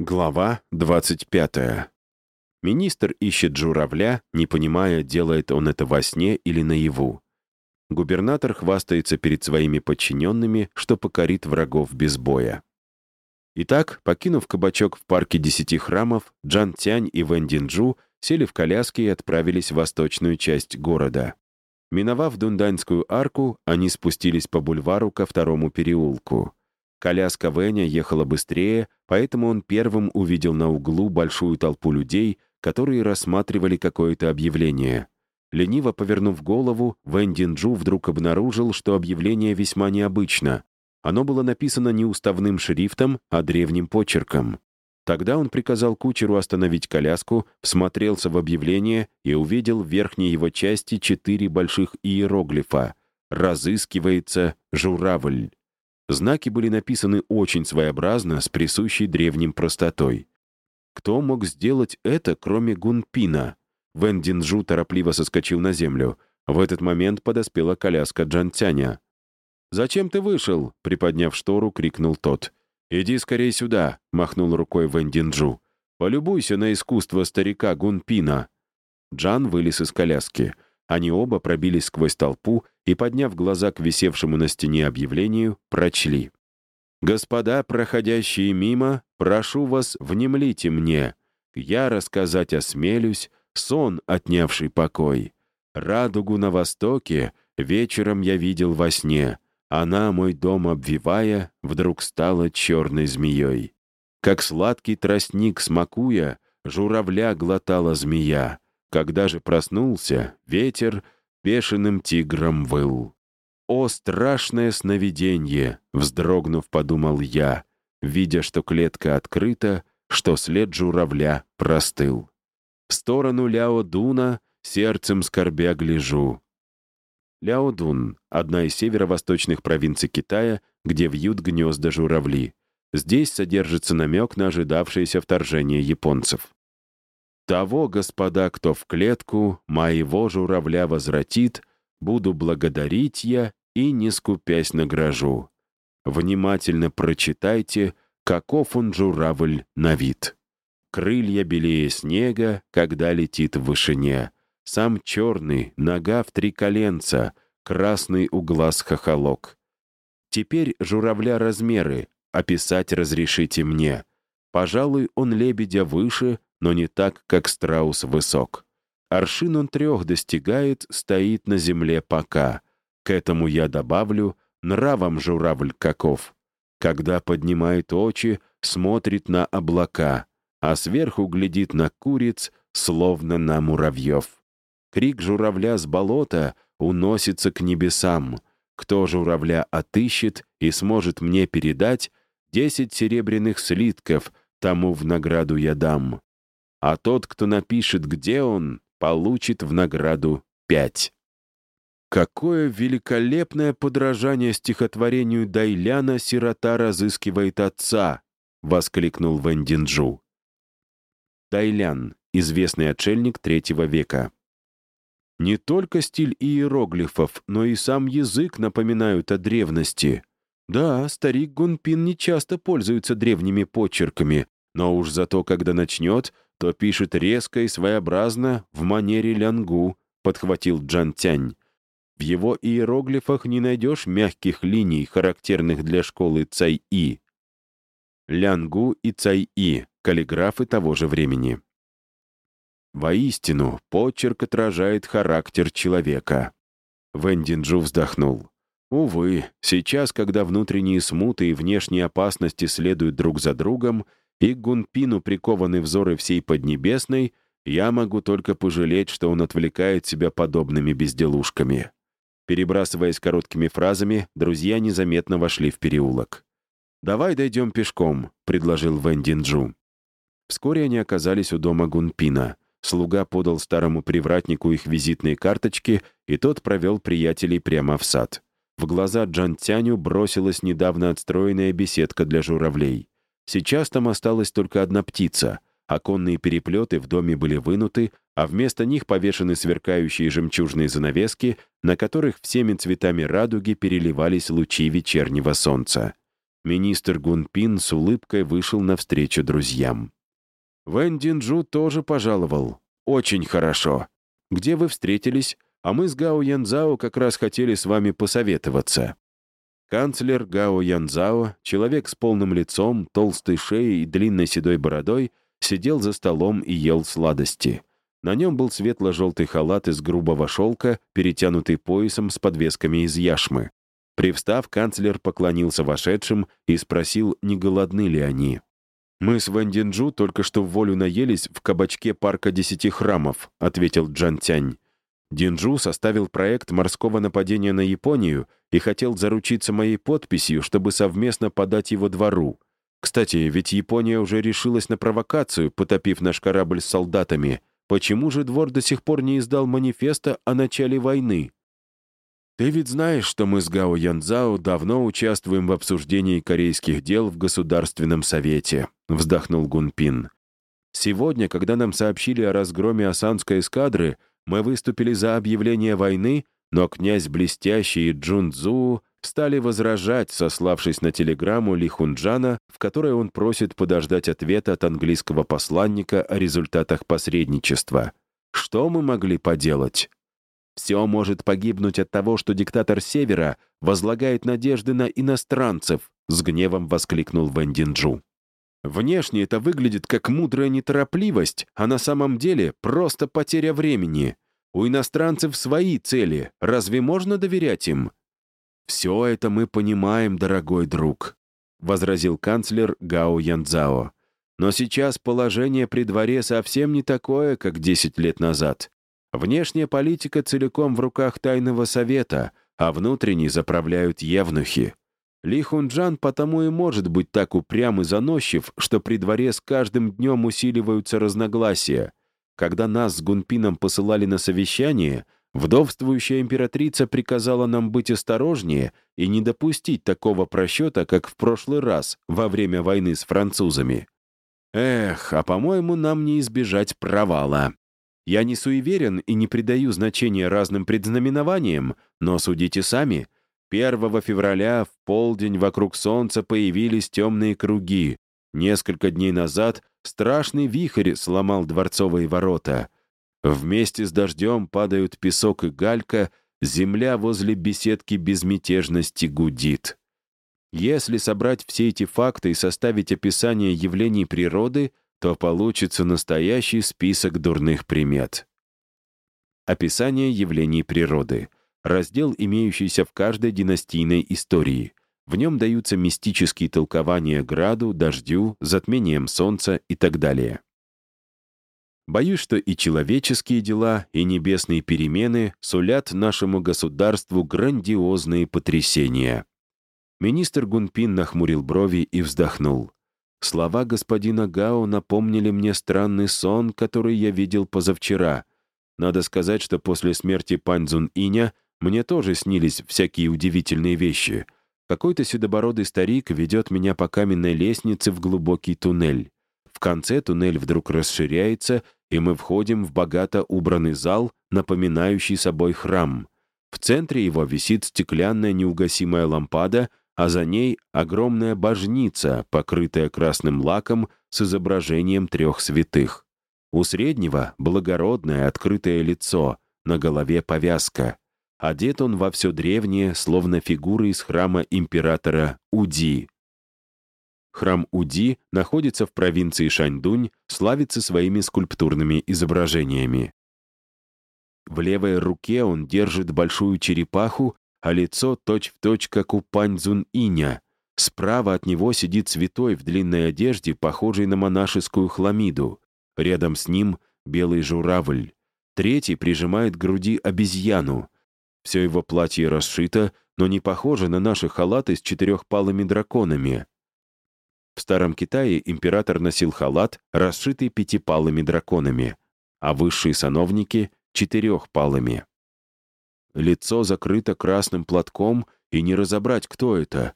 Глава 25. Министр ищет журавля, не понимая, делает он это во сне или наяву. Губернатор хвастается перед своими подчиненными, что покорит врагов без боя. Итак, покинув кабачок в парке десяти храмов, Джан Тянь и Вэн Динджу сели в коляски и отправились в восточную часть города. Миновав Дунданьскую арку, они спустились по бульвару ко второму переулку. Коляска Веня ехала быстрее, поэтому он первым увидел на углу большую толпу людей, которые рассматривали какое-то объявление. Лениво повернув голову, Вэн Динджу вдруг обнаружил, что объявление весьма необычно. Оно было написано не уставным шрифтом, а древним почерком. Тогда он приказал кучеру остановить коляску, всмотрелся в объявление и увидел в верхней его части четыре больших иероглифа «Разыскивается журавль». Знаки были написаны очень своеобразно, с присущей древним простотой. Кто мог сделать это, кроме Гунпина? Вэн Динджу торопливо соскочил на землю. В этот момент подоспела коляска Джантяня. «Зачем ты вышел?» — приподняв штору, крикнул тот. «Иди скорее сюда», — махнул рукой Вэн Динджу. «Полюбуйся на искусство старика Гунпина». Джан вылез из коляски. Они оба пробились сквозь толпу и, подняв глаза к висевшему на стене объявлению, прочли. «Господа, проходящие мимо, прошу вас, внемлите мне. Я рассказать осмелюсь, сон, отнявший покой. Радугу на востоке вечером я видел во сне. Она, мой дом обвивая, вдруг стала черной змеей. Как сладкий тростник смакуя, журавля глотала змея. Когда же проснулся, ветер бешеным тигром выл. «О, страшное сновиденье!» — вздрогнув, подумал я, видя, что клетка открыта, что след журавля простыл. В сторону Ляо-Дуна сердцем скорбя гляжу. Ляо-Дун — одна из северо-восточных провинций Китая, где вьют гнезда журавли. Здесь содержится намек на ожидавшееся вторжение японцев. Того, господа, кто в клетку моего журавля возвратит, буду благодарить я и, не скупясь, награжу. Внимательно прочитайте, каков он журавль на вид. Крылья белее снега, когда летит в вышине. Сам черный, нога в три коленца, красный у глаз хохолок. Теперь журавля размеры, описать разрешите мне. Пожалуй, он лебедя выше, но не так, как страус высок. Аршин он трех достигает, стоит на земле пока. К этому я добавлю, нравом журавль каков. Когда поднимает очи, смотрит на облака, а сверху глядит на куриц, словно на муравьев. Крик журавля с болота уносится к небесам. Кто журавля отыщет и сможет мне передать, десять серебряных слитков тому в награду я дам а тот, кто напишет, где он, получит в награду пять. Какое великолепное подражание стихотворению Дайляна «Сирота разыскивает отца!» — воскликнул Вэндинджу. Дайлян — известный отшельник третьего века. Не только стиль иероглифов, но и сам язык напоминают о древности. Да, старик Гунпин не часто пользуется древними почерками, но уж зато, когда начнет, то пишет резко и своеобразно в манере лянгу, подхватил Джан Тянь. В его иероглифах не найдешь мягких линий, характерных для школы Цай-И. Лянгу и Цай-И — каллиграфы того же времени. Воистину, почерк отражает характер человека. Вэндинджу вздохнул. Увы, сейчас, когда внутренние смуты и внешние опасности следуют друг за другом, и Гунпину прикованы взоры всей Поднебесной, я могу только пожалеть, что он отвлекает себя подобными безделушками. Перебрасываясь короткими фразами, друзья незаметно вошли в переулок. «Давай дойдем пешком», — предложил Вэн Динджу. Вскоре они оказались у дома Гунпина. Слуга подал старому привратнику их визитные карточки, и тот провел приятелей прямо в сад. В глаза Джан Тяню бросилась недавно отстроенная беседка для журавлей. Сейчас там осталась только одна птица. Оконные переплеты в доме были вынуты, а вместо них повешены сверкающие жемчужные занавески, на которых всеми цветами радуги переливались лучи вечернего солнца. министр Гунпин с улыбкой вышел навстречу друзьям. Вэн Динджу тоже пожаловал. Очень хорошо. Где вы встретились? А мы с Гао Янзао как раз хотели с вами посоветоваться. Канцлер Гао Янзао, человек с полным лицом, толстой шеей и длинной седой бородой, сидел за столом и ел сладости. На нем был светло-желтый халат из грубого шелка, перетянутый поясом с подвесками из яшмы. Привстав, канцлер поклонился вошедшим и спросил, не голодны ли они. «Мы с Вэндинджу только что в волю наелись в кабачке парка десяти храмов», ответил Джан Тянь. Динджу составил проект морского нападения на Японию и хотел заручиться моей подписью, чтобы совместно подать его двору. Кстати, ведь Япония уже решилась на провокацию, потопив наш корабль с солдатами. Почему же двор до сих пор не издал манифеста о начале войны? Ты ведь знаешь, что мы с Гао Янзао давно участвуем в обсуждении корейских дел в Государственном Совете, вздохнул Гунпин. Сегодня, когда нам сообщили о разгроме Осанской эскадры, мы выступили за объявление войны, но князь Блестящий и Джун Цзу стали возражать, сославшись на телеграмму Ли Хунджана, в которой он просит подождать ответа от английского посланника о результатах посредничества. Что мы могли поделать? Все может погибнуть от того, что диктатор Севера возлагает надежды на иностранцев, с гневом воскликнул Вэн Динджу. Внешне это выглядит как мудрая неторопливость, а на самом деле просто потеря времени. У иностранцев свои цели, разве можно доверять им? «Все это мы понимаем, дорогой друг», — возразил канцлер Гао Янцао. «Но сейчас положение при дворе совсем не такое, как 10 лет назад. Внешняя политика целиком в руках тайного совета, а внутренней заправляют евнухи. Ли Хунджан потому и может быть так упрям и заносчив, что при дворе с каждым днем усиливаются разногласия. Когда нас с Гунпином посылали на совещание, вдовствующая императрица приказала нам быть осторожнее и не допустить такого просчета, как в прошлый раз, во время войны с французами. Эх, а по-моему, нам не избежать провала. Я не суеверен и не придаю значения разным предзнаменованиям, но судите сами — 1 февраля в полдень вокруг Солнца появились темные круги. Несколько дней назад страшный вихрь сломал дворцовые ворота. Вместе с дождем падают песок и галька, земля возле беседки безмятежности гудит. Если собрать все эти факты и составить описание явлений природы, то получится настоящий список дурных примет. Описание явлений природы — раздел, имеющийся в каждой династийной истории. В нем даются мистические толкования граду, дождю, затмением солнца и так далее. Боюсь, что и человеческие дела, и небесные перемены сулят нашему государству грандиозные потрясения. Министр Гунпин нахмурил брови и вздохнул. Слова господина Гао напомнили мне странный сон, который я видел позавчера. Надо сказать, что после смерти Пань Цзун Иня мне тоже снились всякие удивительные вещи. Какой-то седобородый старик ведет меня по каменной лестнице в глубокий туннель. В конце туннель вдруг расширяется, и мы входим в богато убранный зал, напоминающий собой храм. В центре его висит стеклянная неугасимая лампада, а за ней огромная божница, покрытая красным лаком с изображением трех святых. У среднего — благородное открытое лицо, на голове повязка. Одет он во все древнее, словно фигуры из храма императора Уди. Храм Уди находится в провинции Шаньдунь, славится своими скульптурными изображениями. В левой руке он держит большую черепаху, а лицо точь-в-точь, точь, как у Паньцзун Иня. Справа от него сидит святой в длинной одежде, похожей на монашескую хламиду. Рядом с ним белый журавль. Третий прижимает к груди обезьяну. Все его платье расшито, но не похоже на наши халаты с четырехпалыми драконами. В Старом Китае император носил халат, расшитый пятипалыми драконами, а высшие сановники — четырехпалыми. Лицо закрыто красным платком, и не разобрать, кто это.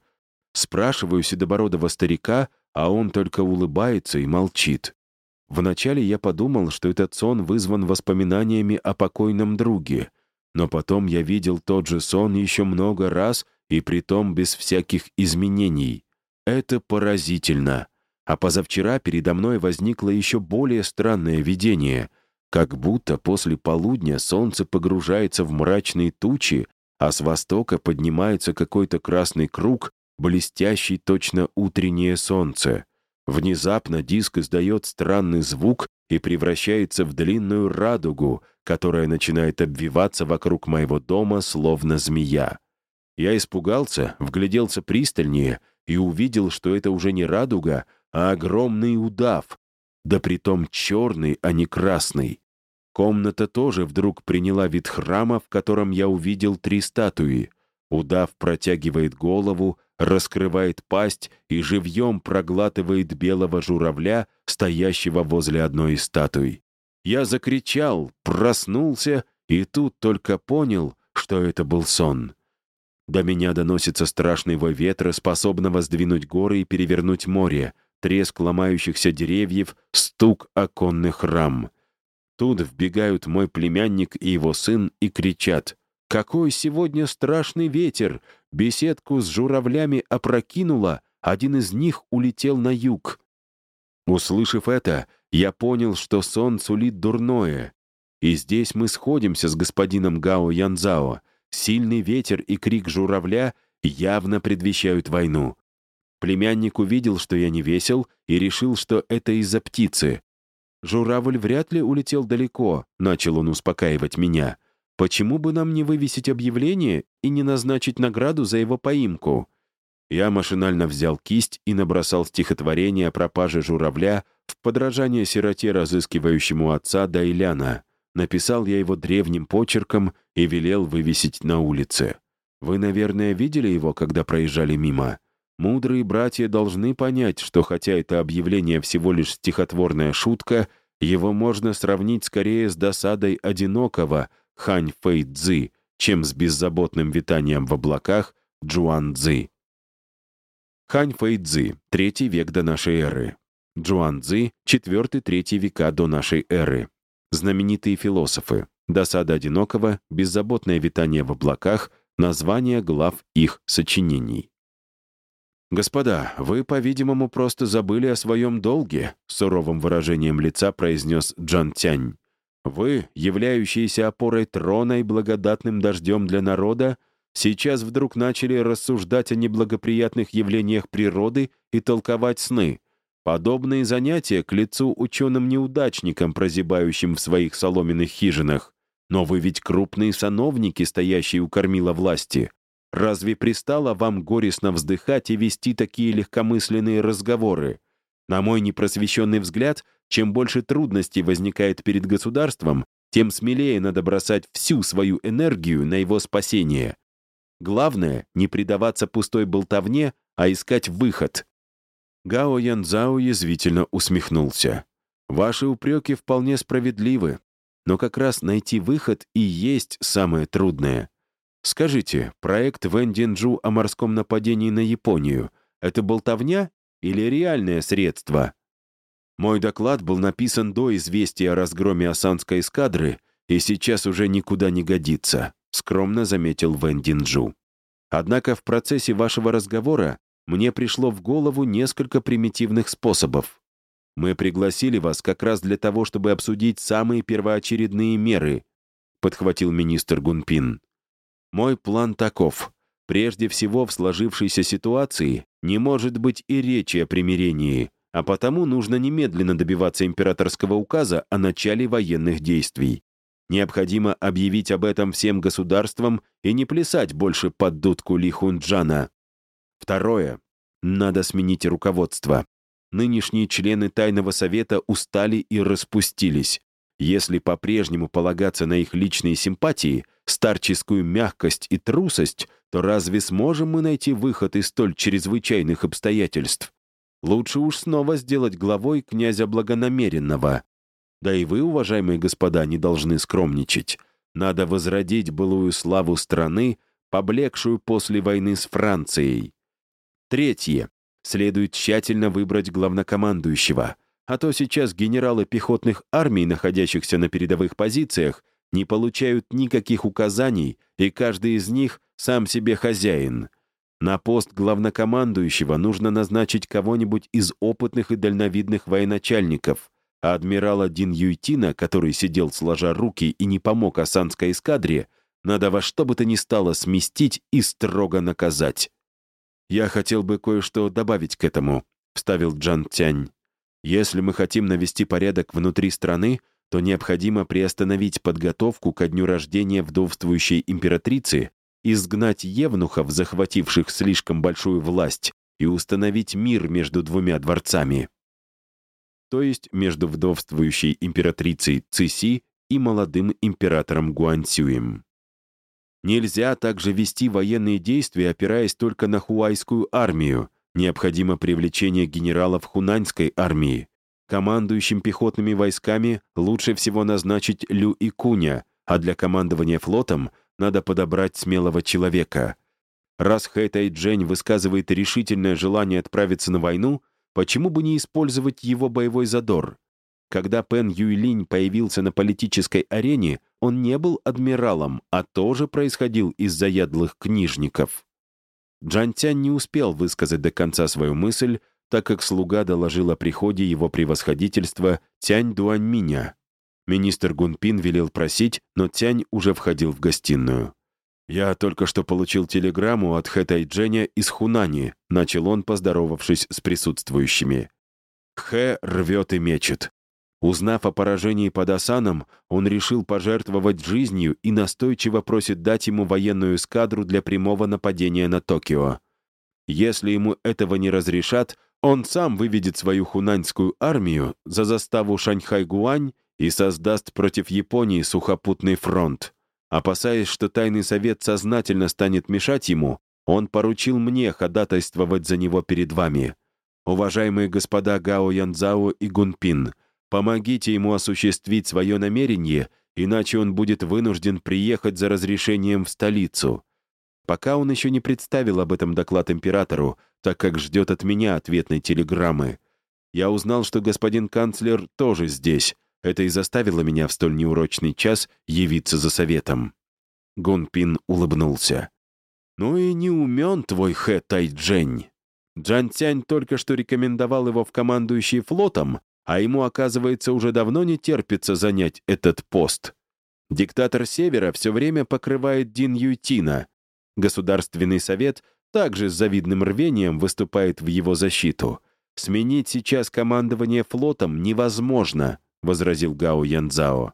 Спрашиваю седобородого старика, а он только улыбается и молчит. Вначале я подумал, что этот сон вызван воспоминаниями о покойном друге — но потом я видел тот же сон еще много раз и притом без всяких изменений. Это поразительно. А позавчера передо мной возникло еще более странное видение, как будто после полудня солнце погружается в мрачные тучи, а с востока поднимается какой-то красный круг, блестящий точно утреннее солнце. Внезапно диск издает странный звук и превращается в длинную радугу, которая начинает обвиваться вокруг моего дома, словно змея. Я испугался, вгляделся пристальнее и увидел, что это уже не радуга, а огромный удав, да притом черный, а не красный. Комната тоже вдруг приняла вид храма, в котором я увидел три статуи. Удав протягивает голову, раскрывает пасть и живьем проглатывает белого журавля, стоящего возле одной из статуй. Я закричал, проснулся и тут только понял, что это был сон. До меня доносится страшный вой ветра, способного сдвинуть горы и перевернуть море, треск ломающихся деревьев, стук оконных рам. Тут вбегают мой племянник и его сын и кричат «Какой сегодня страшный ветер! Беседку с журавлями опрокинуло, один из них улетел на юг». Услышав это, я понял, что сон сулит дурное. И здесь мы сходимся с господином Гао Янзао. Сильный ветер и крик журавля явно предвещают войну. Племянник увидел, что я не весел, и решил, что это из-за птицы. «Журавль вряд ли улетел далеко», — начал он успокаивать меня. «Почему бы нам не вывесить объявление и не назначить награду за его поимку?» Я машинально взял кисть и набросал стихотворение о пропаже журавля в подражание сироте, разыскивающему отца Дайляна. Написал я его древним почерком и велел вывесить на улице. Вы, наверное, видели его, когда проезжали мимо? Мудрые братья должны понять, что хотя это объявление всего лишь стихотворная шутка, его можно сравнить скорее с досадой одинокого Хань Фэй Цзы, чем с беззаботным витанием в облаках Джуан Цзы. Хань Фэй Цзы, третий век до нашей эры. Джуан Цзы, четвертый-третий века до нашей эры. Знаменитые философы. Досада одинокого, беззаботное витание в облаках, названия глав их сочинений. «Господа, вы, по-видимому, просто забыли о своем долге», суровым выражением лица произнес Джан Тянь. «Вы, являющиеся опорой трона и благодатным дождем для народа, сейчас вдруг начали рассуждать о неблагоприятных явлениях природы и толковать сны. Подобные занятия к лицу ученым-неудачникам, прозябающим в своих соломенных хижинах. Но вы ведь крупные сановники, стоящие у кормила власти. Разве пристало вам горестно вздыхать и вести такие легкомысленные разговоры? На мой непросвещенный взгляд, чем больше трудностей возникает перед государством, тем смелее надо бросать всю свою энергию на его спасение. Главное — не предаваться пустой болтовне, а искать выход. Гао Янзао язвительно усмехнулся. «Ваши упреки вполне справедливы, но как раз найти выход и есть самое трудное. Скажите, проект Вэн Динджу о морском нападении на Японию — это болтовня или реальное средство? Мой доклад был написан до известия о разгроме Осанской эскадры и сейчас уже никуда не годится, скромно заметил Вэн Динджу. Однако в процессе вашего разговора мне пришло в голову несколько примитивных способов. Мы пригласили вас как раз для того, чтобы обсудить самые первоочередные меры, подхватил министр Гунпин. Мой план таков. Прежде всего, в сложившейся ситуации не может быть и речи о примирении, а потому нужно немедленно добиваться императорского указа о начале военных действий. Необходимо объявить об этом всем государствам и не плясать больше под дудку Ли Хунджана. Второе. Надо сменить руководство. Нынешние члены Тайного Совета устали и распустились. Если по-прежнему полагаться на их личные симпатии, старческую мягкость и трусость, то разве сможем мы найти выход из столь чрезвычайных обстоятельств? Лучше уж снова сделать главой князя благонамеренного. Да и вы, уважаемые господа, не должны скромничать. Надо возродить былую славу страны, поблекшую после войны с Францией. Третье. Следует тщательно выбрать главнокомандующего — а то сейчас генералы пехотных армий, находящихся на передовых позициях, не получают никаких указаний, и каждый из них сам себе хозяин. На пост главнокомандующего нужно назначить кого-нибудь из опытных и дальновидных военачальников, а адмирала Дин Юйтина, который сидел сложа руки и не помог осанской эскадре, надо во что бы то ни стало сместить и строго наказать. «Я хотел бы кое-что добавить к этому», — вставил Джан Тянь. «Если мы хотим навести порядок внутри страны, то необходимо приостановить подготовку ко дню рождения вдовствующей императрицы, изгнать евнухов, захвативших слишком большую власть, и установить мир между двумя дворцами. То есть между вдовствующей императрицей Циси и молодым императором Гуанцюем. Нельзя также вести военные действия, опираясь только на хуайскую армию. Необходимо привлечение генералов хунаньской армии. Командующим пехотными войсками лучше всего назначить Лю и Куня, а для командования флотом надо подобрать смелого человека. Раз Хэ Тайджень высказывает решительное желание отправиться на войну, почему бы не использовать его боевой задор? Когда Пен Юйлинь появился на политической арене, он не был адмиралом, а тоже происходил из заядлых книжников. Джан Тянь не успел высказать до конца свою мысль, так как слуга доложил о приходе его превосходительства Тянь Дуаньминя. Министр Гунпин велел просить, но Тянь уже входил в гостиную. «Я только что получил телеграмму от Хэ Тайджэня из Хунани», начал он, поздоровавшись с присутствующими. Хэ рвет и мечет. Узнав о поражении под Асаном, он решил пожертвовать жизнью и настойчиво просит дать ему военную эскадру для прямого нападения на Токио. Если ему этого не разрешат, он сам выведет свою хунаньскую армию за заставу Шаньхай-Гуань и создаст против Японии сухопутный фронт. Опасаясь, что Тайный Совет сознательно станет мешать ему, он поручил мне ходатайствовать за него перед вами. Уважаемые господа Гао Янзао и Гунпин, помогите ему осуществить свое намерение, иначе он будет вынужден приехать за разрешением в столицу. Пока он еще не представил об этом доклад императору, так как ждет от меня ответной телеграммы. Я узнал, что господин канцлер тоже здесь. Это и заставило меня в столь неурочный час явиться за советом. Гунпин улыбнулся. «Ну и не умен твой Хэ Тайджень. Джан Цянь только что рекомендовал его в командующий флотом, а ему, оказывается, уже давно не терпится занять этот пост. Диктатор Севера все время покрывает Дин Ютина. Государственный совет также с завидным рвением выступает в его защиту. «Сменить сейчас командование флотом невозможно», — возразил Гао Янзао.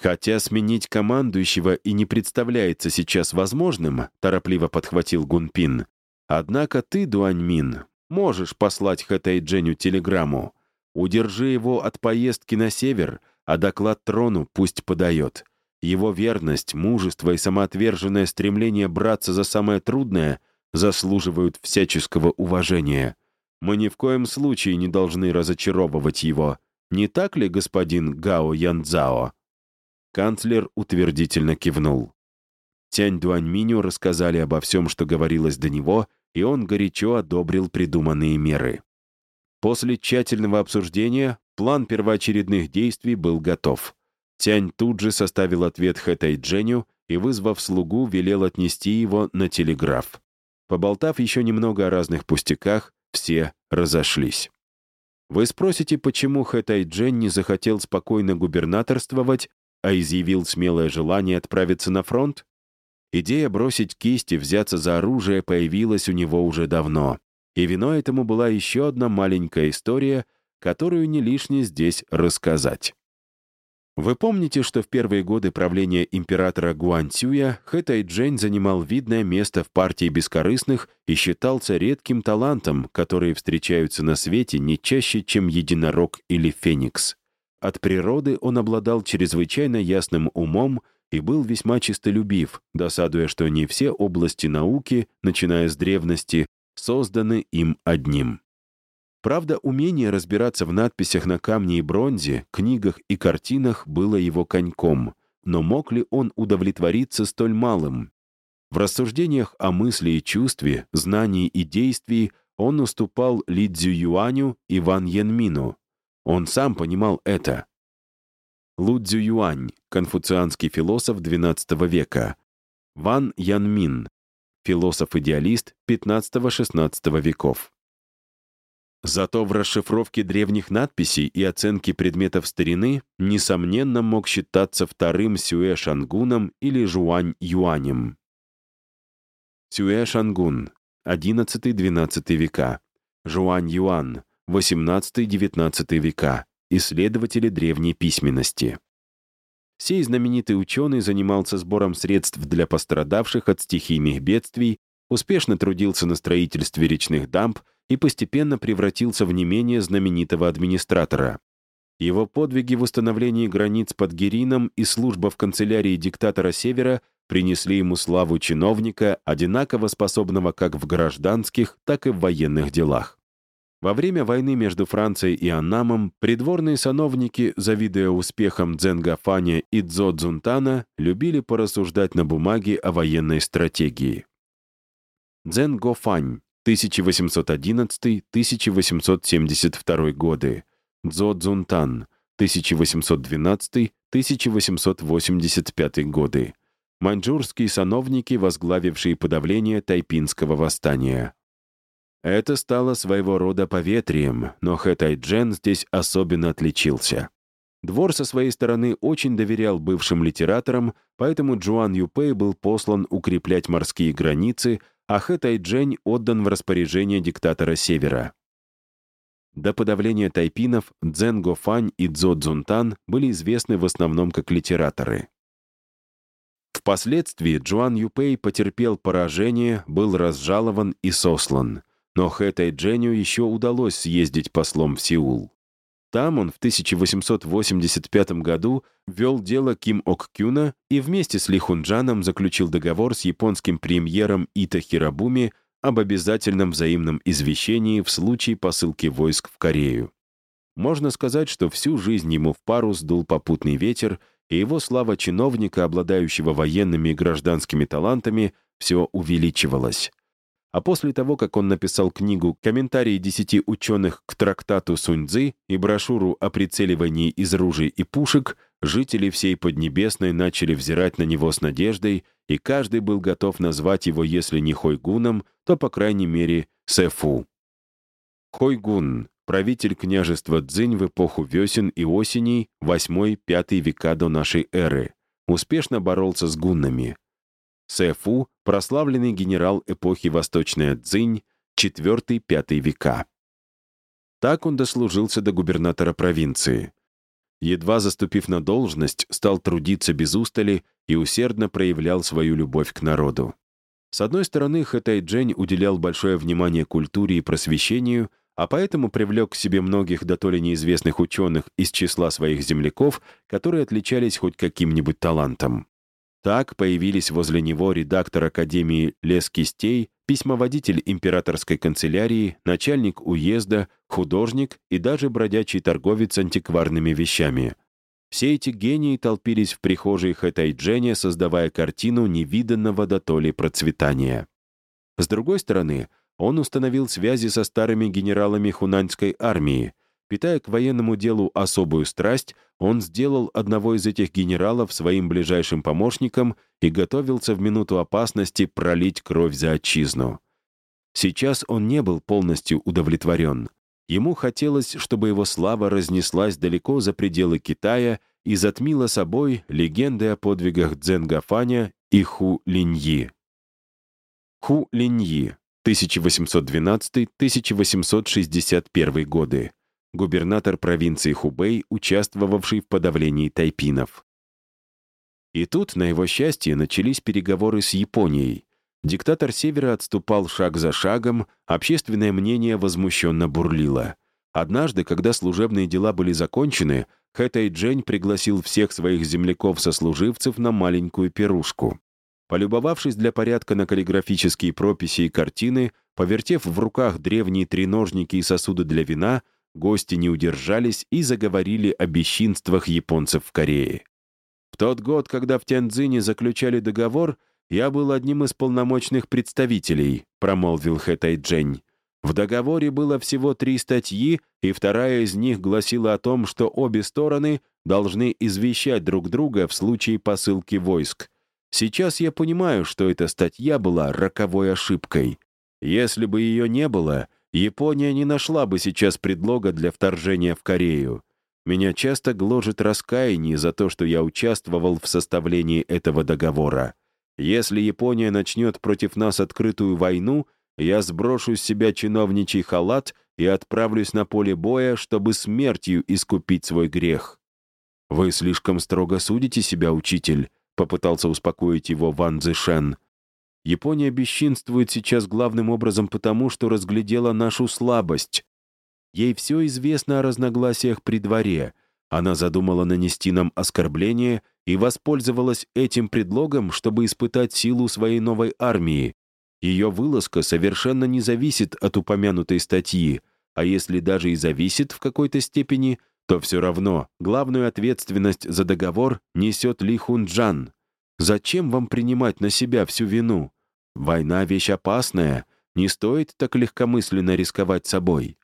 «Хотя сменить командующего и не представляется сейчас возможным», — торопливо подхватил Гунпин. «Однако ты, Дуаньмин, можешь послать Хэтэй Дженю телеграмму. Удержи его от поездки на север, а доклад трону пусть подает. Его верность, мужество и самоотверженное стремление браться за самое трудное — заслуживают всяческого уважения. Мы ни в коем случае не должны разочаровывать его. Не так ли, господин Гао Янцао?» Канцлер утвердительно кивнул. Тянь Дуаньминю рассказали обо всем, что говорилось до него, и он горячо одобрил придуманные меры. После тщательного обсуждения план первоочередных действий был готов. Тянь тут же составил ответ Хэтай Дженю и, вызвав слугу, велел отнести его на телеграф. Поболтав еще немного о разных пустяках, все разошлись. Вы спросите, почему Хэтай Джен не захотел спокойно губернаторствовать, а изъявил смелое желание отправиться на фронт? Идея бросить кисть и взяться за оружие появилась у него уже давно. И виной этому была еще одна маленькая история, которую не лишне здесь рассказать. Вы помните, что в первые годы правления императора Гуанцюя Хэ Тайджэнь занимал видное место в партии бескорыстных и считался редким талантом, которые встречаются на свете не чаще, чем единорог или феникс. От природы он обладал чрезвычайно ясным умом и был весьма честолюбив, досадуя, что не все области науки, начиная с древности, созданы им одним. Правда, умение разбираться в надписях на камне и бронзе, книгах и картинах было его коньком, но мог ли он удовлетвориться столь малым? В рассуждениях о мысли и чувстве, знании и действии он уступал Ли Цзю Юаню и Ван Янмину. Он сам понимал это. Лу Цзю Юань, конфуцианский философ XII века. Ван Янмин, философ-идеалист XV-XVI веков. Зато в расшифровке древних надписей и оценке предметов старины несомненно мог считаться вторым Сюэ Шангуном или Жуань Юанем. Сюэ Шангун, XI-XII века, Жуань Юан, XVIII-XIX века, исследователи древней письменности. Сей знаменитый ученый занимался сбором средств для пострадавших от стихийных бедствий, успешно трудился на строительстве речных дамб и постепенно превратился в не менее знаменитого администратора. Его подвиги в установлении границ под Герином и служба в канцелярии диктатора Севера принесли ему славу чиновника, одинаково способного как в гражданских, так и в военных делах. Во время войны между Францией и Аннамом придворные сановники, завидуя успехам Дзенгафаня и Цзо Цзунтана, любили порассуждать на бумаге о военной стратегии. Дзенгофань 1811-1872 годы, Цзо Цзунтан 1812-1885 годы, маньчжурские сановники, возглавившие подавление тайпинского восстания. Это стало своего рода поветрием, но Хэтайджен здесь особенно отличился. Двор со своей стороны очень доверял бывшим литераторам, поэтому Джуан Юпэй был послан укреплять морские границы, а Хэтайджень отдан в распоряжение диктатора Севера. До подавления тайпинов Цзэн Гофань и Цзо Цзунтан были известны в основном как литераторы. Впоследствии Джуан Юпэй потерпел поражение, был разжалован и сослан — но Хэта и Дженю еще удалось съездить послом в Сеул. Там он в 1885 году вел дело Ким Ок Кюна и вместе с Ли Хунджаном заключил договор с японским премьером Ита Хирабуми об обязательном взаимном извещении в случае посылки войск в Корею. Можно сказать, что всю жизнь ему в пару сдул попутный ветер, и его слава чиновника, обладающего военными и гражданскими талантами, все увеличивалась. А после того, как он написал книгу «Комментарии десяти ученых к трактату Суньцзы» и брошюру о прицеливании из ружей и пушек, жители всей Поднебесной начали взирать на него с надеждой, и каждый был готов назвать его, если не Хойгуном, то, по крайней мере, Сэфу. Хойгун — правитель княжества Цзинь в эпоху весен и осеней 8-5 века до нашей эры. Успешно боролся с гуннами. Сэфу — прославленный генерал эпохи Восточная Цзинь, IV-V века. Так он дослужился до губернатора провинции. Едва заступив на должность, стал трудиться без устали и усердно проявлял свою любовь к народу. С одной стороны, Хэтай Джень уделял большое внимание культуре и просвещению, а поэтому привлек к себе многих до то ли неизвестных ученых из числа своих земляков, которые отличались хоть каким-нибудь талантом. Так появились возле него редактор Академии Лес Кистей, письмоводитель императорской канцелярии, начальник уезда, художник и даже бродячий торговец антикварными вещами. Все эти гении толпились в прихожей Хэтайджене, создавая картину невиданного до то ли процветания. С другой стороны, он установил связи со старыми генералами хунаньской армии, Питая к военному делу особую страсть, он сделал одного из этих генералов своим ближайшим помощником и готовился в минуту опасности пролить кровь за отчизну. Сейчас он не был полностью удовлетворен. Ему хотелось, чтобы его слава разнеслась далеко за пределы Китая и затмила собой легенды о подвигах Цзэнгафаня и Ху Линьи. Ху Линьи, 1812-1861 годы губернатор провинции Хубэй, участвовавший в подавлении тайпинов. И тут, на его счастье, начались переговоры с Японией. Диктатор Севера отступал шаг за шагом, общественное мнение возмущенно бурлило. Однажды, когда служебные дела были закончены, Хэтай Джень пригласил всех своих земляков-сослуживцев на маленькую пирушку. Полюбовавшись для порядка на каллиграфические прописи и картины, повертев в руках древние треножники и сосуды для вина, Гости не удержались и заговорили о бесчинствах японцев в Корее. В тот год, когда в Тяньцзине заключали договор, я был одним из полномочных представителей, промолвил Хэтай Джень. В договоре было всего три статьи, и вторая из них гласила о том, что обе стороны должны извещать друг друга в случае посылки войск. Сейчас я понимаю, что эта статья была роковой ошибкой. Если бы ее не было, Япония не нашла бы сейчас предлога для вторжения в Корею. Меня часто гложет раскаяние за то, что я участвовал в составлении этого договора. Если Япония начнет против нас открытую войну, я сброшу с себя чиновничий халат и отправлюсь на поле боя, чтобы смертью искупить свой грех. «Вы слишком строго судите себя, учитель», — попытался успокоить его Ван Цзэшен. «Япония бесчинствует сейчас главным образом потому, что разглядела нашу слабость. Ей все известно о разногласиях при дворе. Она задумала нанести нам оскорбление и воспользовалась этим предлогом, чтобы испытать силу своей новой армии. Ее вылазка совершенно не зависит от упомянутой статьи, а если даже и зависит в какой-то степени, то все равно главную ответственность за договор несет Ли Хунджан. Зачем вам принимать на себя всю вину? Война — вещь опасная, не стоит так легкомысленно рисковать собой.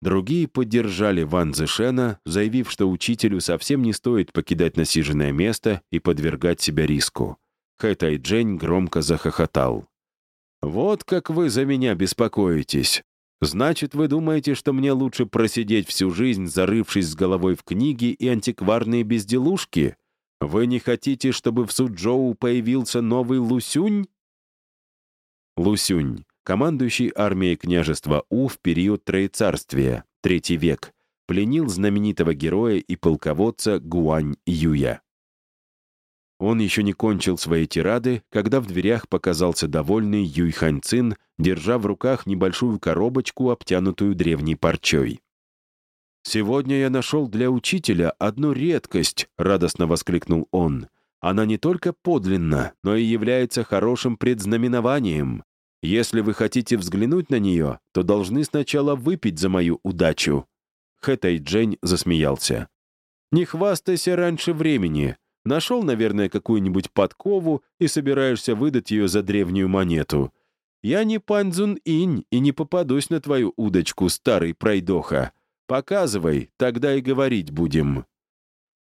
Другие поддержали Ван Зешена, заявив, что учителю совсем не стоит покидать насиженное место и подвергать себя риску. Хэ Тай Джень громко захохотал. «Вот как вы за меня беспокоитесь. Значит, вы думаете, что мне лучше просидеть всю жизнь, зарывшись с головой в книги и антикварные безделушки? Вы не хотите, чтобы в Суджоу появился новый Лусюнь?» Лусюнь, командующий армией княжества У в период Троецарствия, третий век, пленил знаменитого героя и полководца Гуань Юя. Он еще не кончил свои тирады, когда в дверях показался довольный Юй Ханьцин, держа в руках небольшую коробочку, обтянутую древней парчой. «Сегодня я нашел для учителя одну редкость», — радостно воскликнул он. «Она не только подлинна, но и является хорошим предзнаменованием. Если вы хотите взглянуть на нее, то должны сначала выпить за мою удачу». Хэтай Джень засмеялся. «Не хвастайся раньше времени. Нашел, наверное, какую-нибудь подкову и собираешься выдать ее за древнюю монету. Я не Панзун Инь и не попадусь на твою удочку, старый пройдоха. Показывай, тогда и говорить будем».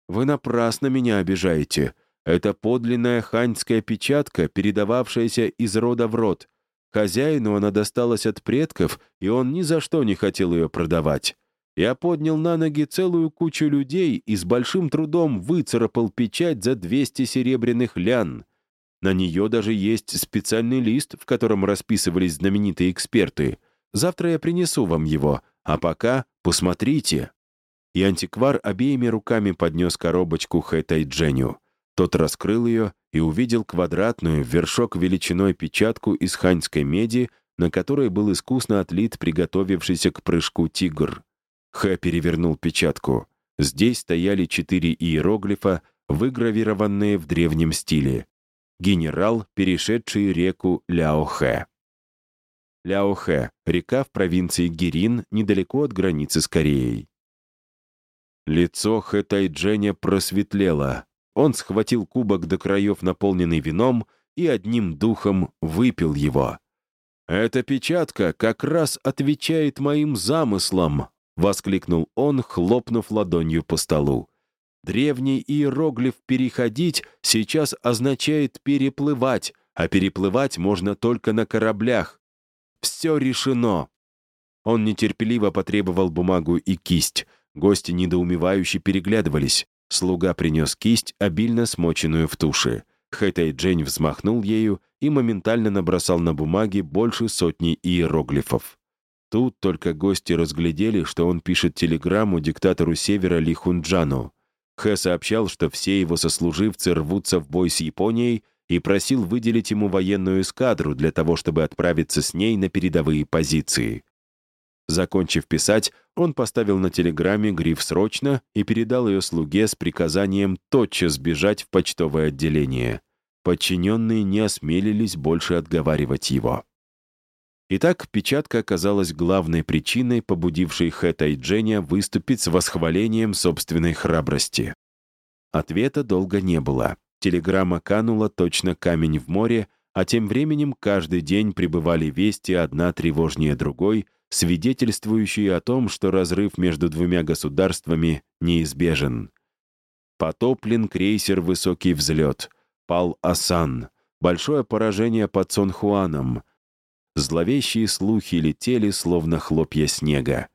«Вы напрасно меня обижаете. Это подлинная ханьская печатка, передававшаяся из рода в род. Хозяину она досталась от предков, и он ни за что не хотел ее продавать. Я поднял на ноги целую кучу людей и с большим трудом выцарапал печать за 200 серебряных лян. На нее даже есть специальный лист, в котором расписывались знаменитые эксперты. Завтра я принесу вам его, а пока посмотрите». И антиквар обеими руками поднес коробочку Хэтай Дженю. Тот раскрыл ее и увидел квадратную, вершок величиной печатку из ханьской меди, на которой был искусно отлит приготовившийся к прыжку тигр. Хэ перевернул печатку. Здесь стояли четыре иероглифа, выгравированные в древнем стиле. Генерал, перешедший реку Ляохэ. Ляохэ — река в провинции Гирин, недалеко от границы с Кореей. Лицо Хэ Тайджэня просветлело. Он схватил кубок до краев, наполненный вином, и одним духом выпил его. «Эта печатка как раз отвечает моим замыслам», — воскликнул он, хлопнув ладонью по столу. Древний иероглиф «переходить» сейчас означает «переплывать», а переплывать можно только на кораблях. Все решено. Он нетерпеливо потребовал бумагу и кисть. Гости недоумевающе переглядывались. Слуга принес кисть, обильно смоченную в туши. Хэтай Джень взмахнул ею и моментально набросал на бумаге больше сотни иероглифов. Тут только гости разглядели, что он пишет телеграмму диктатору Севера Ли Хунджану. Хэ сообщал, что все его сослуживцы рвутся в бой с Японией и просил выделить ему военную эскадру для того, чтобы отправиться с ней на передовые позиции. Закончив писать, он поставил на телеграмме гриф «Срочно» и передал ее слуге с приказанием тотчас бежать в почтовое отделение. Подчиненные не осмелились больше отговаривать его. Итак, печатка оказалась главной причиной, побудившей Хэта и Дженя выступить с восхвалением собственной храбрости. Ответа долго не было. Телеграмма канула точно камень в море, а тем временем каждый день прибывали вести одна тревожнее другой, свидетельствующие о том, что разрыв между двумя государствами неизбежен. Потоплен крейсер «Высокий взлет». пал Асан. Большое поражение под Цонхуаном. Зловещие слухи летели, словно хлопья снега.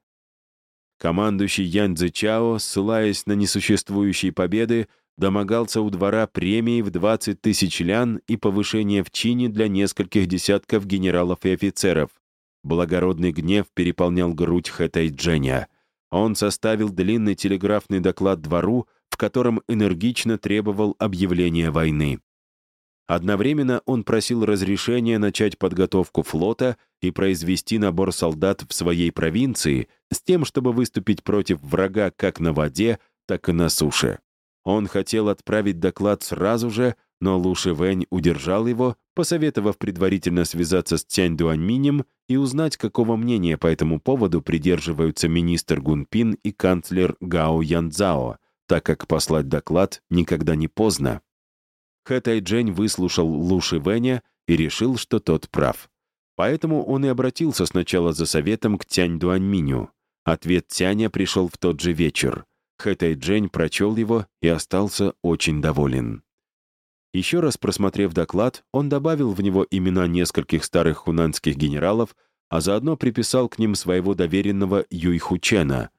Командующий Ян Цзэчао, ссылаясь на несуществующие победы, домогался у двора премии в 20 тысяч лян и повышения в чине для нескольких десятков генералов и офицеров. Благородный гнев переполнял грудь Хэтай Дженя. Он составил длинный телеграфный доклад двору, в котором энергично требовал объявления войны. Одновременно он просил разрешения начать подготовку флота и произвести набор солдат в своей провинции с тем, чтобы выступить против врага как на воде, так и на суше. Он хотел отправить доклад сразу же, но Лу Шивэнь удержал его, посоветовав предварительно связаться с Цянь Дуаньминем и узнать, какого мнения по этому поводу придерживаются министр Гунпин и канцлер Гао Янцао, так как послать доклад никогда не поздно. Хэ Тайджень выслушал Лу Шивэня и решил, что тот прав. Поэтому он и обратился сначала за советом к Тянь Дуаньминю. Ответ Тяня пришел в тот же вечер. Хэтай Джень прочел его и остался очень доволен. Еще раз просмотрев доклад, он добавил в него имена нескольких старых хунанских генералов, а заодно приписал к ним своего доверенного Юй Хучена.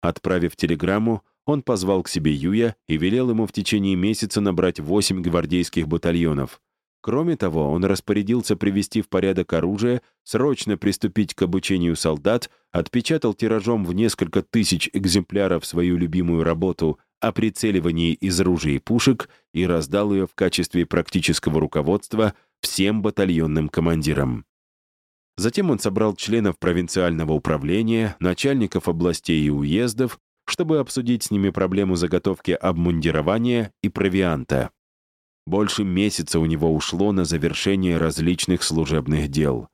Отправив телеграмму, он позвал к себе Юя и велел ему в течение месяца набрать восемь гвардейских батальонов. Кроме того, он распорядился привести в порядок оружие, срочно приступить к обучению солдат, отпечатал тиражом в несколько тысяч экземпляров свою любимую работу о прицеливании из ружей и пушек и раздал ее в качестве практического руководства всем батальонным командирам. Затем он собрал членов провинциального управления, начальников областей и уездов, чтобы обсудить с ними проблему заготовки обмундирования и провианта. Больше месяца у него ушло на завершение различных служебных дел.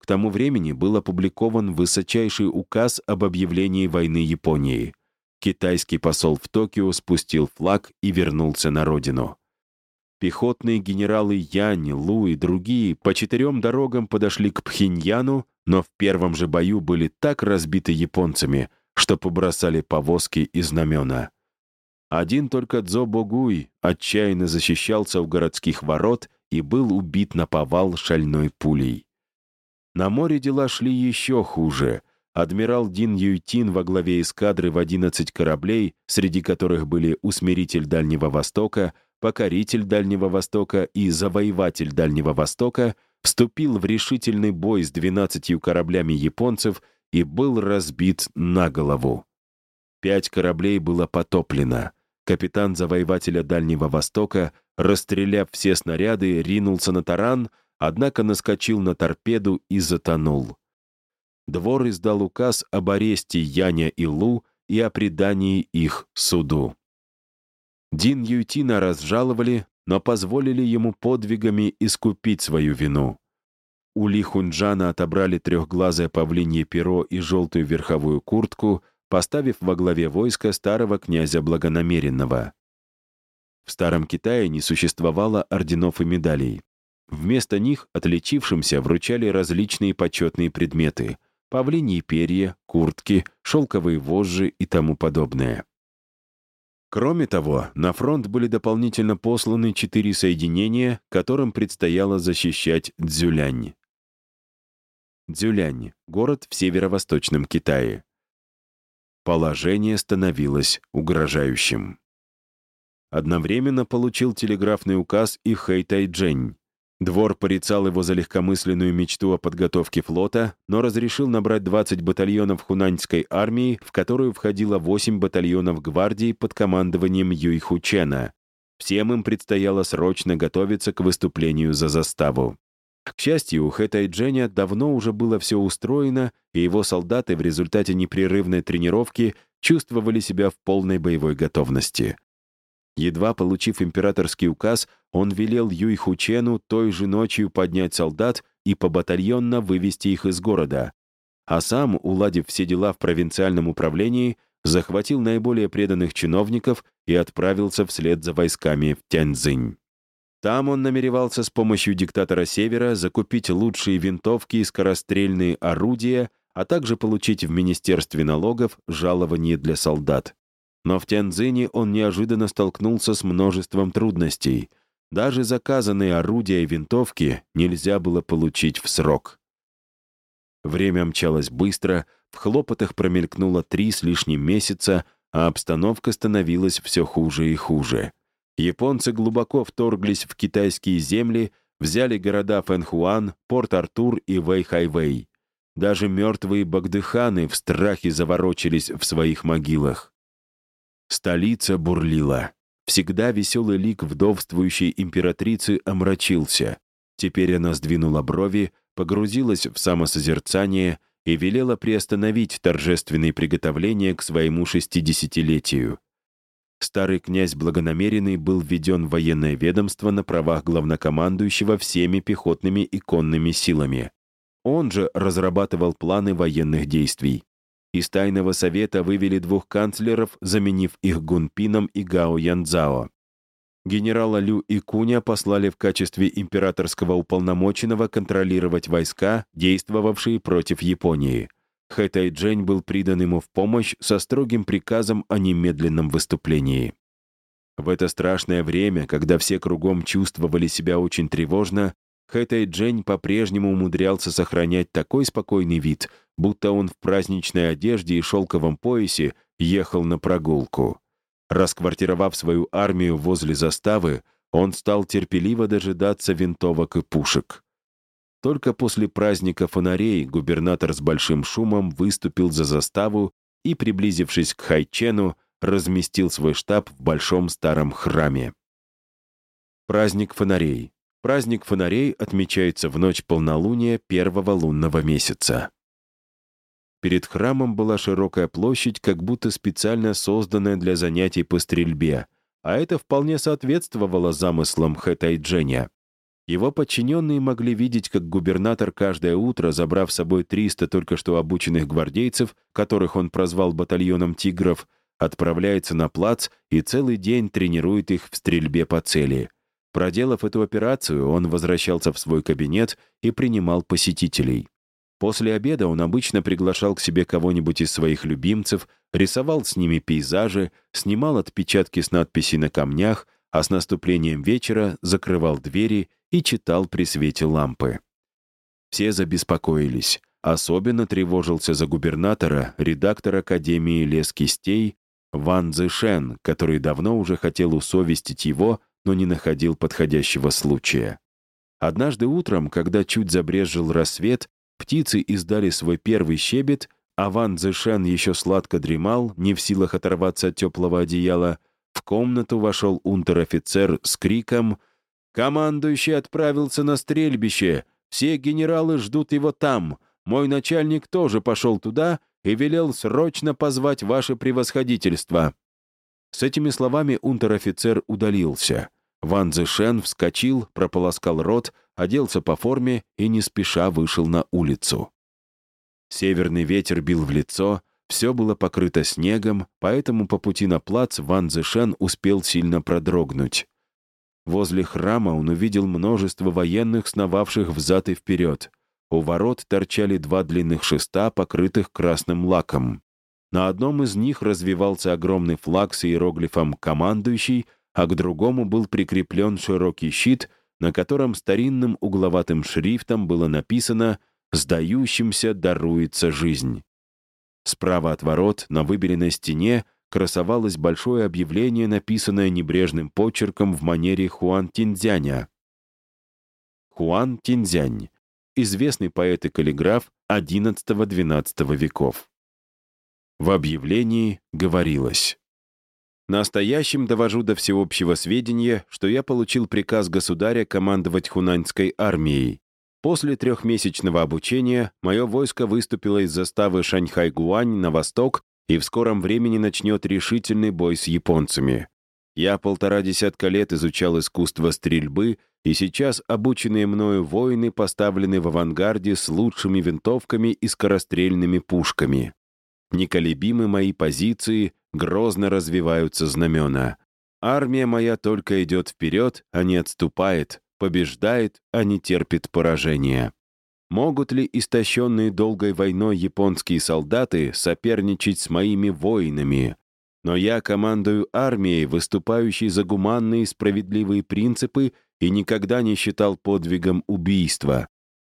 К тому времени был опубликован высочайший указ об объявлении войны Японии. Китайский посол в Токио спустил флаг и вернулся на родину. Пехотные генералы Янь, Лу и другие по четырем дорогам подошли к Пхеньяну, но в первом же бою были так разбиты японцами, что побросали повозки и знамена. Один только Дзо Богуй отчаянно защищался у городских ворот и был убит на повал шальной пулей. На море дела шли еще хуже. Адмирал Дин Юйтин во главе эскадры в 11 кораблей, среди которых были усмиритель Дальнего Востока, покоритель Дальнего Востока и завоеватель Дальнего Востока, вступил в решительный бой с 12 кораблями японцев и был разбит на голову. Пять кораблей было потоплено. Капитан завоевателя Дальнего Востока, расстреляв все снаряды, ринулся на таран, однако наскочил на торпеду и затонул. Двор издал указ об аресте Яня и Лу и о предании их суду. Дин Ютина разжаловали, но позволили ему подвигами искупить свою вину. У Ли Хунджана отобрали трехглазое павлинье перо и желтую верховую куртку — поставив во главе войска старого князя Благонамеренного. В Старом Китае не существовало орденов и медалей. Вместо них отличившимся вручали различные почетные предметы — павлиньи перья, куртки, шелковые вожжи и тому подобное. Кроме того, на фронт были дополнительно посланы четыре соединения, которым предстояло защищать Дзюлянь. Дзюлянь — город в северо-восточном Китае. Положение становилось угрожающим. Одновременно получил телеграфный указ и Хэй Тайджень. Двор порицал его за легкомысленную мечту о подготовке флота, но разрешил набрать 20 батальонов хунаньской армии, в которую входило 8 батальонов гвардии под командованием Юйхучена. Всем им предстояло срочно готовиться к выступлению за заставу. К счастью, у Хэта Дженя давно уже было все устроено, и его солдаты в результате непрерывной тренировки чувствовали себя в полной боевой готовности. Едва получив императорский указ, он велел Юй Хучену той же ночью поднять солдат и побатальонно вывести их из города, а сам, уладив все дела в провинциальном управлении, захватил наиболее преданных чиновников и отправился вслед за войсками в Тяньцзинь. Там он намеревался с помощью диктатора Севера закупить лучшие винтовки и скорострельные орудия, а также получить в Министерстве налогов жалование для солдат. Но в Тяньцзине он неожиданно столкнулся с множеством трудностей. Даже заказанные орудия и винтовки нельзя было получить в срок. Время мчалось быстро, в хлопотах промелькнуло три с лишним месяца, а обстановка становилась все хуже и хуже. Японцы глубоко вторглись в китайские земли, взяли города Фэнхуан, Порт-Артур и Вэйхайвэй. Даже мертвые багдыханы в страхе заворочились в своих могилах. Столица бурлила. Всегда веселый лик вдовствующей императрицы омрачился. Теперь она сдвинула брови, погрузилась в самосозерцание и велела приостановить торжественные приготовления к своему шестидесятилетию. Старый князь Благонамеренный был введен в военное ведомство на правах главнокомандующего всеми пехотными и конными силами. Он же разрабатывал планы военных действий. Из тайного совета вывели двух канцлеров, заменив их Гунпином и Гао Янцао. Генерала Лю и Куня послали в качестве императорского уполномоченного контролировать войска, действовавшие против Японии. Хэ Тайджень был придан ему в помощь со строгим приказом о немедленном выступлении. В это страшное время, когда все кругом чувствовали себя очень тревожно, Хэтай Джень по-прежнему умудрялся сохранять такой спокойный вид, будто он в праздничной одежде и шелковом поясе ехал на прогулку. Расквартировав свою армию возле заставы, он стал терпеливо дожидаться винтовок и пушек. Только после праздника фонарей губернатор с большим шумом выступил за заставу и, приблизившись к Хайчену, разместил свой штаб в большом старом храме. Праздник фонарей. Праздник фонарей отмечается в ночь полнолуния первого лунного месяца. Перед храмом была широкая площадь, как будто специально созданная для занятий по стрельбе, а это вполне соответствовало замыслам Хэтайджэня. Его подчиненные могли видеть, как губернатор каждое утро, забрав с собой 300 только что обученных гвардейцев, которых он прозвал батальоном «Тигров», отправляется на плац и целый день тренирует их в стрельбе по цели. Проделав эту операцию, он возвращался в свой кабинет и принимал посетителей. После обеда он обычно приглашал к себе кого-нибудь из своих любимцев, рисовал с ними пейзажи, снимал отпечатки с надписей на камнях, а с наступлением вечера закрывал двери и читал при свете лампы. Все забеспокоились. Особенно тревожился за губернатора, редактор Академии лескистей Ван Цзэшен, который давно уже хотел усовестить его но не находил подходящего случая. Однажды утром, когда чуть забрезжил рассвет, птицы издали свой первый щебет, а Ван Цзэшен еще сладко дремал, не в силах оторваться от теплого одеяла, в комнату вошел унтер-офицер с криком «Командующий отправился на стрельбище! Все генералы ждут его там! Мой начальник тоже пошел туда и велел срочно позвать ваше превосходительство!» С этими словами унтер-офицер удалился. Ван Цзэшен вскочил, прополоскал рот, оделся по форме и не спеша вышел на улицу. Северный ветер бил в лицо, все было покрыто снегом, поэтому по пути на плац Ван Цзэшен успел сильно продрогнуть. Возле храма он увидел множество военных, сновавших взад и вперед. У ворот торчали два длинных шеста, покрытых красным лаком. На одном из них развивался огромный флаг с иероглифом «Командующий», а к другому был прикреплен широкий щит, на котором старинным угловатым шрифтом было написано «Сдающимся даруется жизнь». Справа от ворот на выбеленной стене красовалось большое объявление, написанное небрежным почерком в манере Хуан Тинзяня. Хуан Тинзянь — известный поэт и каллиграф XI-XII веков. В объявлении говорилось Настоящим довожу до всеобщего сведения, что я получил приказ государя командовать хунаньской армией. После трехмесячного обучения мое войско выступило из заставы Шаньхай-Гуань на восток и в скором времени начнет решительный бой с японцами. Я полтора десятка лет изучал искусство стрельбы, и сейчас обученные мною воины поставлены в авангарде с лучшими винтовками и скорострельными пушками. Неколебимы мои позиции, грозно развиваются знамена. Армия моя только идет вперед, а не отступает, побеждает, а не терпит поражения. Могут ли истощенные долгой войной японские солдаты соперничать с моими воинами? но я командую армией, выступающей за гуманные и справедливые принципы и никогда не считал подвигом убийства.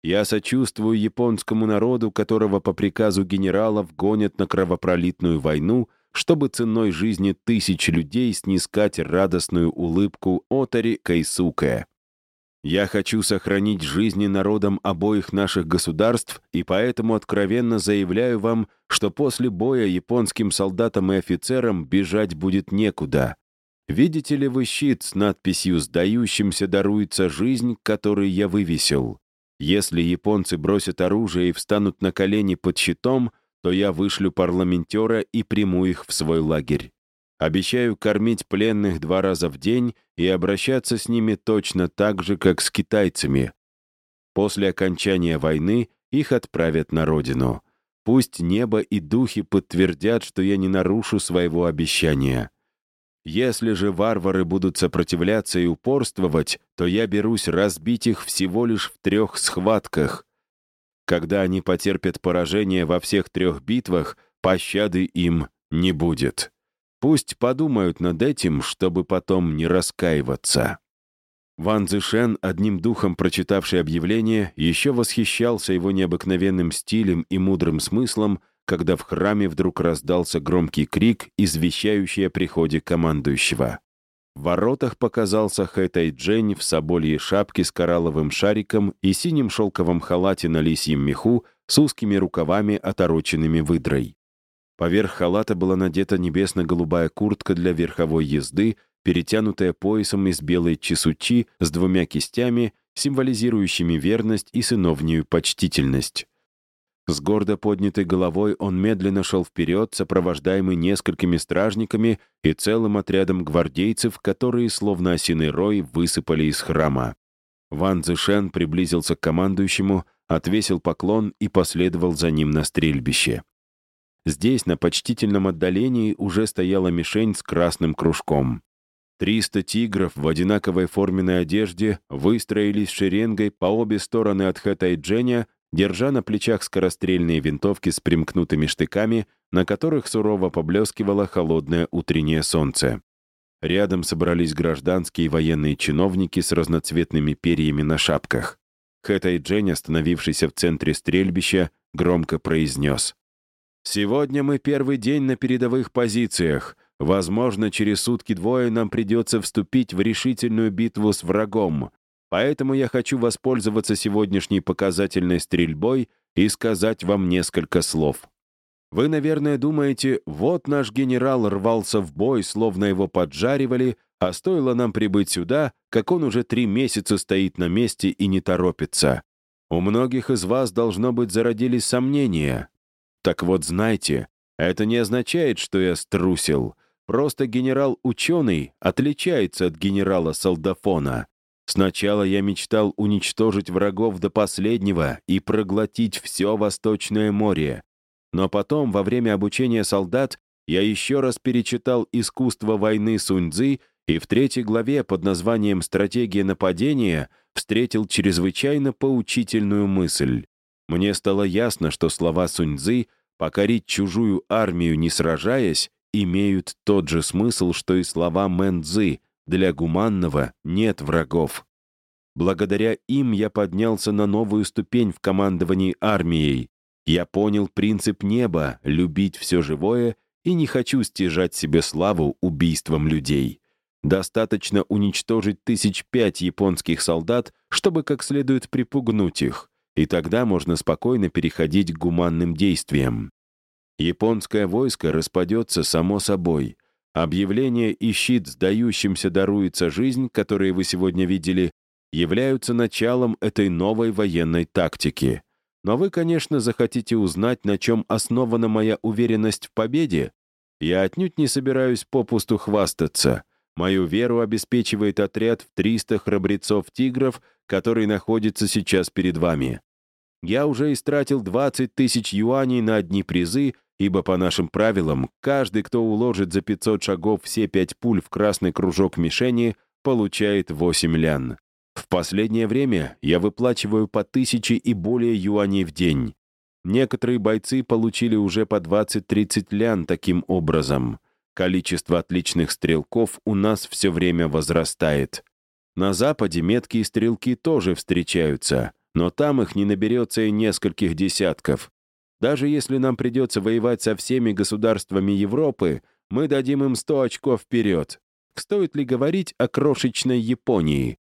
Я сочувствую японскому народу, которого по приказу генералов гонят на кровопролитную войну, чтобы ценой жизни тысяч людей снискать радостную улыбку Отари Кайсуке. Я хочу сохранить жизни народам обоих наших государств, и поэтому откровенно заявляю вам, что после боя японским солдатам и офицерам бежать будет некуда. Видите ли вы щит с надписью «Сдающимся даруется жизнь», который я вывесил? Если японцы бросят оружие и встанут на колени под щитом, то я вышлю парламентера и приму их в свой лагерь. Обещаю кормить пленных два раза в день и обращаться с ними точно так же, как с китайцами. После окончания войны их отправят на родину. Пусть небо и духи подтвердят, что я не нарушу своего обещания. Если же варвары будут сопротивляться и упорствовать, то я берусь разбить их всего лишь в трех схватках. Когда они потерпят поражение во всех трех битвах, пощады им не будет. Пусть подумают над этим, чтобы потом не раскаиваться. Ван Цзишен, одним духом прочитавший объявление, еще восхищался его необыкновенным стилем и мудрым смыслом, когда в храме вдруг раздался громкий крик, извещающий о приходе командующего. В воротах показался Хэтай Джень в собольей шапке с коралловым шариком и синим шелковом халате на лисьем меху с узкими рукавами, отороченными выдрой. Поверх халата была надета небесно-голубая куртка для верховой езды, перетянутая поясом из белой чесучи с двумя кистями, символизирующими верность и сыновнюю почтительность. С гордо поднятой головой он медленно шел вперед, сопровождаемый несколькими стражниками и целым отрядом гвардейцев, которые, словно осиный рой, высыпали из храма. Ван Цзишен приблизился к командующему, отвесил поклон и последовал за ним на стрельбище. Здесь, на почтительном отдалении, уже стояла мишень с красным кружком. Триста тигров в одинаковой форменной одежде выстроились шеренгой по обе стороны от Хэта и Дженя, держа на плечах скорострельные винтовки с примкнутыми штыками, на которых сурово поблескивало холодное утреннее солнце. Рядом собрались гражданские и военные чиновники с разноцветными перьями на шапках. Хэта и Джень, остановившийся в центре стрельбища, громко произнес. Сегодня мы первый день на передовых позициях. Возможно, через сутки-двое нам придется вступить в решительную битву с врагом. Поэтому я хочу воспользоваться сегодняшней показательной стрельбой и сказать вам несколько слов. Вы, наверное, думаете, вот наш генерал рвался в бой, словно его поджаривали, а стоило нам прибыть сюда, как он уже три месяца стоит на месте и не торопится. У многих из вас, должно быть, зародились сомнения. Так вот, знайте, это не означает, что я струсил. Просто генерал-ученый отличается от генерала-солдафона. Сначала я мечтал уничтожить врагов до последнего и проглотить все Восточное море. Но потом, во время обучения солдат, я еще раз перечитал «Искусство войны Суньцзы» и в третьей главе под названием «Стратегия нападения» встретил чрезвычайно поучительную мысль. Мне стало ясно, что слова Суньцзы «покорить чужую армию, не сражаясь» имеют тот же смысл, что и слова Мэн Цзы «для гуманного нет врагов». Благодаря им я поднялся на новую ступень в командовании армией. Я понял принцип неба — любить все живое и не хочу стяжать себе славу убийством людей. Достаточно уничтожить тысяч пять японских солдат, чтобы как следует припугнуть их и тогда можно спокойно переходить к гуманным действиям. Японское войско распадется само собой. Объявление и щит «Сдающимся даруется жизнь», которые вы сегодня видели, являются началом этой новой военной тактики. Но вы, конечно, захотите узнать, на чем основана моя уверенность в победе. Я отнюдь не собираюсь попусту хвастаться. Мою веру обеспечивает отряд в 300 храбрецов-тигров, который находится сейчас перед вами. Я уже истратил 20 тысяч юаней на одни призы, ибо по нашим правилам каждый, кто уложит за 500 шагов все пять пуль в красный кружок мишени, получает 8 лян. В последнее время я выплачиваю по тысяче и более юаней в день. Некоторые бойцы получили уже по 20-30 лян таким образом. Количество отличных стрелков у нас все время возрастает. На Западе меткие стрелки тоже встречаются, но там их не наберется и нескольких десятков. Даже если нам придется воевать со всеми государствами Европы, мы дадим им 100 очков вперед. Стоит ли говорить о крошечной Японии?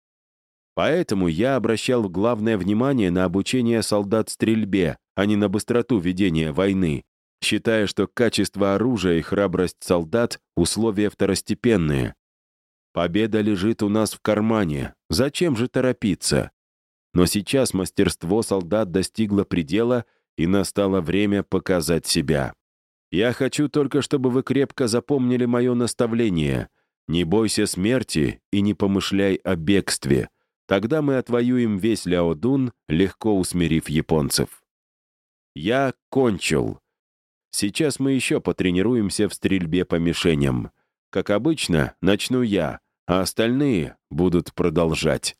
Поэтому я обращал главное внимание на обучение солдат стрельбе, а не на быстроту ведения войны, считая, что качество оружия и храбрость солдат — условия второстепенные. Победа лежит у нас в кармане. Зачем же торопиться? Но сейчас мастерство солдат достигло предела, и настало время показать себя. Я хочу только, чтобы вы крепко запомнили мое наставление. Не бойся смерти и не помышляй о бегстве. Тогда мы отвоюем весь Ляодун, легко усмирив японцев. Я кончил. Сейчас мы еще потренируемся в стрельбе по мишеням. Как обычно, начну я, а остальные будут продолжать.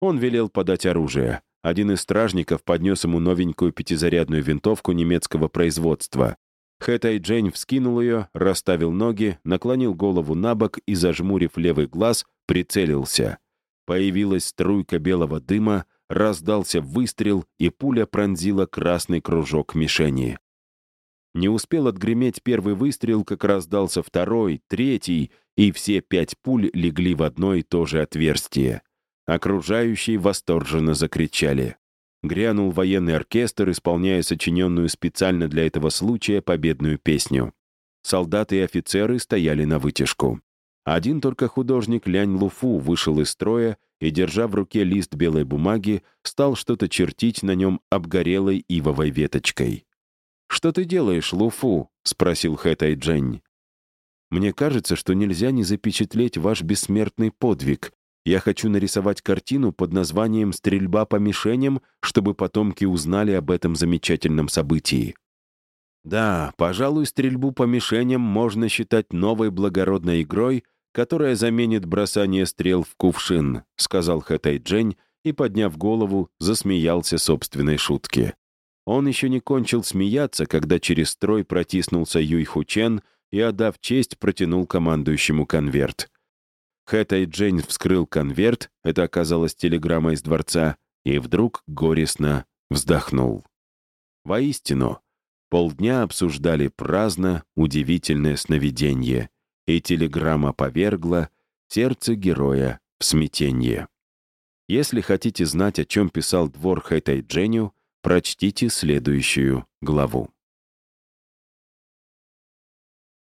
Он велел подать оружие. Один из стражников поднес ему новенькую пятизарядную винтовку немецкого производства. Хэтай Джень вскинул ее, расставил ноги, наклонил голову на бок и, зажмурив левый глаз, прицелился. Появилась струйка белого дыма, раздался выстрел, и пуля пронзила красный кружок мишени. Не успел отгреметь первый выстрел, как раздался второй, третий, и все пять пуль легли в одно и то же отверстие. Окружающие восторженно закричали. Грянул военный оркестр, исполняя сочиненную специально для этого случая победную песню. Солдаты и офицеры стояли на вытяжку. Один только художник Лянь Луфу вышел из строя и, держа в руке лист белой бумаги, стал что-то чертить на нем обгорелой ивовой веточкой. «Что ты делаешь, Луфу?» — спросил Хэтай Джень. «Мне кажется, что нельзя не запечатлеть ваш бессмертный подвиг. Я хочу нарисовать картину под названием «Стрельба по мишеням», чтобы потомки узнали об этом замечательном событии». Да, пожалуй, стрельбу по мишеням можно считать новой благородной игрой — которая заменит бросание стрел в кувшин», — сказал Хэтай Джень и, подняв голову, засмеялся собственной шутке. Он еще не кончил смеяться, когда через строй протиснулся Юй Хучен и, отдав честь, протянул командующему конверт. Хэтай Джень вскрыл конверт, это оказалось телеграмма из дворца, и вдруг горестно вздохнул. Воистину, полдня обсуждали праздно удивительное сновидение — и телеграмма повергла сердце героя в смятение. Если хотите знать, о чем писал двор Хэтай Дженю, прочтите следующую главу.